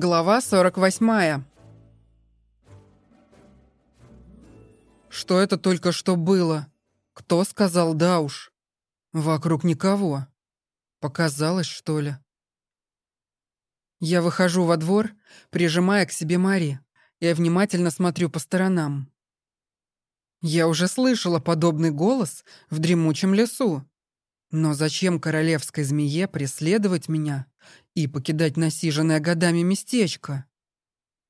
Глава 48. Что это только что было? Кто сказал «да уж»? Вокруг никого. Показалось, что ли? Я выхожу во двор, прижимая к себе Мари, и внимательно смотрю по сторонам. Я уже слышала подобный голос в дремучем лесу. Но зачем королевской змее преследовать меня и покидать насиженное годами местечко?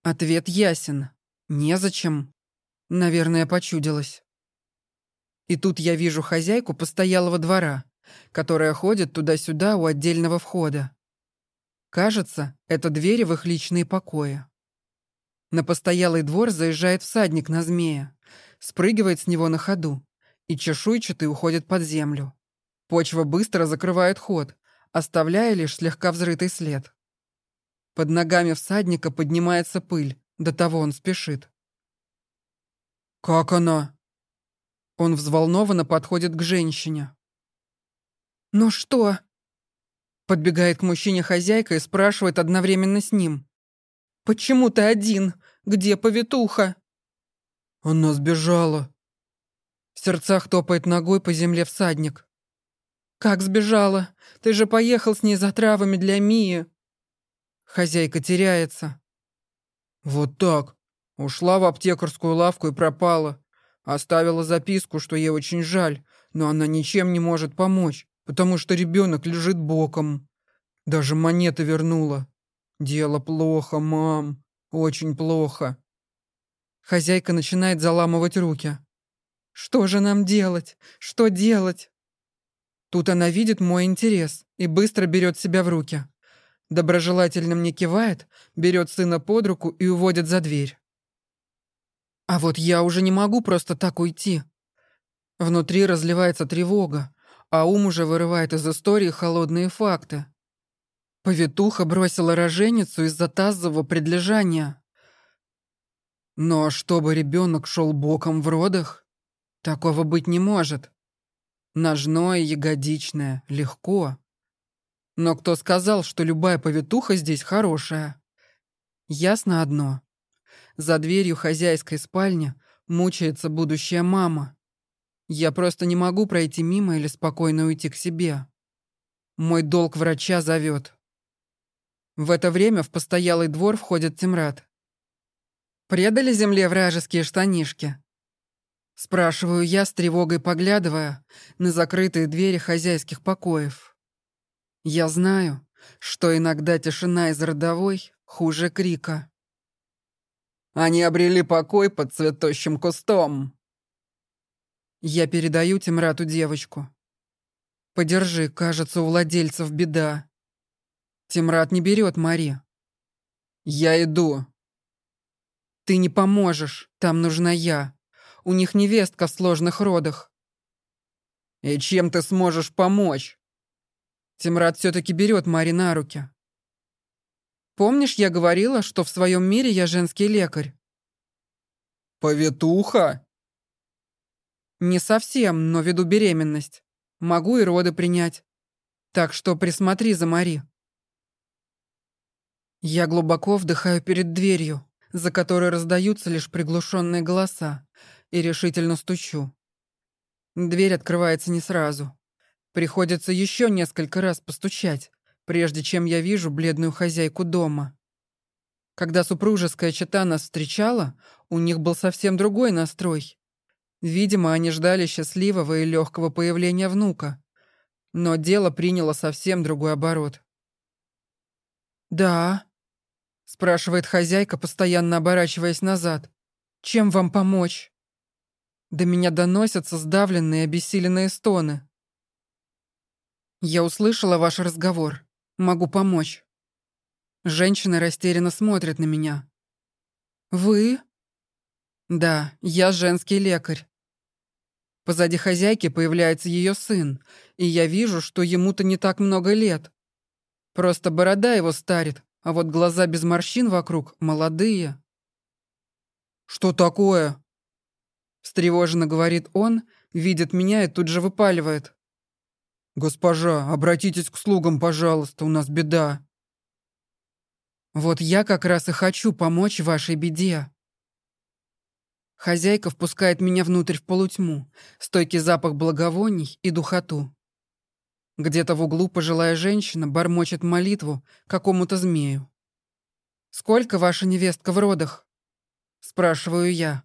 Ответ ясен. Незачем. Наверное, почудилась. И тут я вижу хозяйку постоялого двора, которая ходит туда-сюда у отдельного входа. Кажется, это двери в их личные покои. На постоялый двор заезжает всадник на змея, спрыгивает с него на ходу, и чешуйчатый уходит под землю. Почва быстро закрывает ход, оставляя лишь слегка взрытый след. Под ногами всадника поднимается пыль, до того он спешит. «Как она?» Он взволнованно подходит к женщине. «Ну что?» Подбегает к мужчине хозяйка и спрашивает одновременно с ним. «Почему ты один? Где повитуха?» «Она сбежала». В сердцах топает ногой по земле всадник. «Как сбежала? Ты же поехал с ней за травами для Мии». Хозяйка теряется. «Вот так. Ушла в аптекарскую лавку и пропала. Оставила записку, что ей очень жаль, но она ничем не может помочь, потому что ребенок лежит боком. Даже монеты вернула. Дело плохо, мам. Очень плохо». Хозяйка начинает заламывать руки. «Что же нам делать? Что делать?» Тут она видит мой интерес и быстро берет себя в руки. Доброжелательно мне кивает, берет сына под руку и уводит за дверь. А вот я уже не могу просто так уйти. Внутри разливается тревога, а ум уже вырывает из истории холодные факты. Повитуха бросила роженицу из-за тазового предлежания. Но чтобы ребенок шел боком в родах, такого быть не может. Ножное, ягодичное, легко. Но кто сказал, что любая повитуха здесь хорошая? Ясно одно. За дверью хозяйской спальни мучается будущая мама. Я просто не могу пройти мимо или спокойно уйти к себе. Мой долг врача зовет. В это время в постоялый двор входит Тимрад. «Предали земле вражеские штанишки?» Спрашиваю я, с тревогой поглядывая на закрытые двери хозяйских покоев. Я знаю, что иногда тишина из родовой хуже крика. Они обрели покой под цветущим кустом. Я передаю Тимрату девочку. Подержи, кажется, у владельцев беда. Тимрат не берет Мари. Я иду. Ты не поможешь, там нужна я. У них невестка в сложных родах. И чем ты сможешь помочь? Тимрад все-таки берет Мари на руки. Помнишь, я говорила, что в своем мире я женский лекарь? Повитуха? Не совсем, но веду беременность. Могу и роды принять. Так что присмотри за Мари. Я глубоко вдыхаю перед дверью, за которой раздаются лишь приглушенные голоса, и решительно стучу. Дверь открывается не сразу. Приходится еще несколько раз постучать, прежде чем я вижу бледную хозяйку дома. Когда супружеская чета нас встречала, у них был совсем другой настрой. Видимо, они ждали счастливого и легкого появления внука. Но дело приняло совсем другой оборот. «Да», — спрашивает хозяйка, постоянно оборачиваясь назад. «Чем вам помочь?» До меня доносятся сдавленные обессиленные стоны. «Я услышала ваш разговор. Могу помочь». Женщины растерянно смотрят на меня. «Вы?» «Да, я женский лекарь». Позади хозяйки появляется ее сын, и я вижу, что ему-то не так много лет. Просто борода его старит, а вот глаза без морщин вокруг молодые. «Что такое?» Встревоженно говорит он, видит меня и тут же выпаливает. «Госпожа, обратитесь к слугам, пожалуйста, у нас беда». Вот я как раз и хочу помочь вашей беде. Хозяйка впускает меня внутрь в полутьму, стойкий запах благовоний и духоту. Где-то в углу пожилая женщина бормочет молитву какому-то змею. «Сколько ваша невестка в родах?» Спрашиваю я.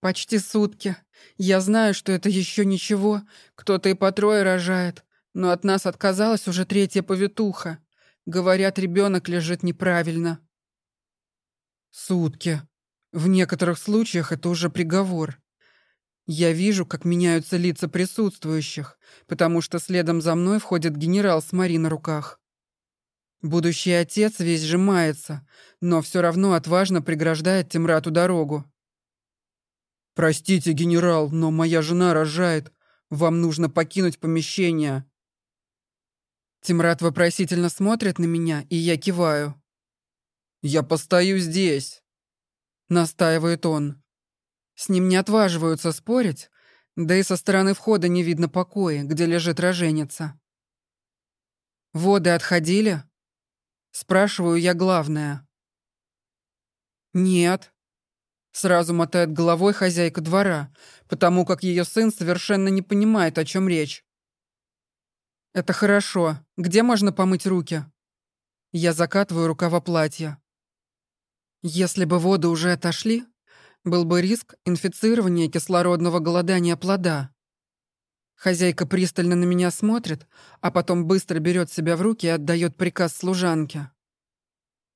«Почти сутки. Я знаю, что это еще ничего. Кто-то и по трое рожает. Но от нас отказалась уже третья повитуха. Говорят, ребенок лежит неправильно». «Сутки. В некоторых случаях это уже приговор. Я вижу, как меняются лица присутствующих, потому что следом за мной входит генерал с Мари на руках. Будущий отец весь сжимается, но все равно отважно преграждает Тимрату дорогу. «Простите, генерал, но моя жена рожает. Вам нужно покинуть помещение». Тимрат вопросительно смотрит на меня, и я киваю. «Я постою здесь», — настаивает он. С ним не отваживаются спорить, да и со стороны входа не видно покоя, где лежит роженица. «Воды отходили?» Спрашиваю я главное. «Нет», — сразу мотает головой хозяйка двора, потому как ее сын совершенно не понимает, о чем речь. «Это хорошо. Где можно помыть руки?» Я закатываю рукава платья. Если бы воды уже отошли, был бы риск инфицирования кислородного голодания плода. Хозяйка пристально на меня смотрит, а потом быстро берет себя в руки и отдает приказ служанке.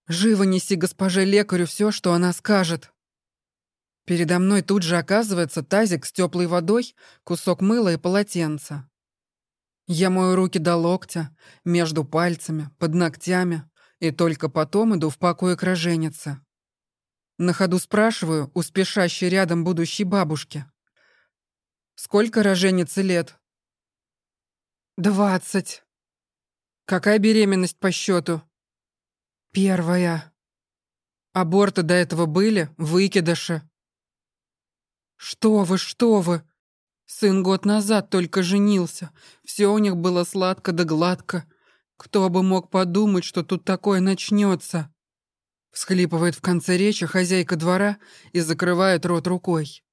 «Живо неси госпоже лекарю все, что она скажет». Передо мной тут же оказывается тазик с теплой водой, кусок мыла и полотенца. Я мою руки до локтя, между пальцами, под ногтями, и только потом иду в покое к роженице. На ходу спрашиваю у спешащей рядом будущей бабушки. Сколько роженице лет? Двадцать. Какая беременность по счету? Первая. Аборты до этого были, выкидыши. Что вы, что вы? Сын год назад только женился. Все у них было сладко да гладко. Кто бы мог подумать, что тут такое начнется? Всхлипывает в конце речи хозяйка двора и закрывает рот рукой.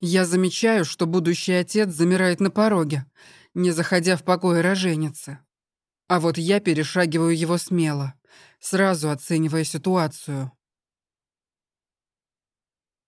Я замечаю, что будущий отец замирает на пороге, не заходя в покой роженицы. А вот я перешагиваю его смело, сразу оценивая ситуацию.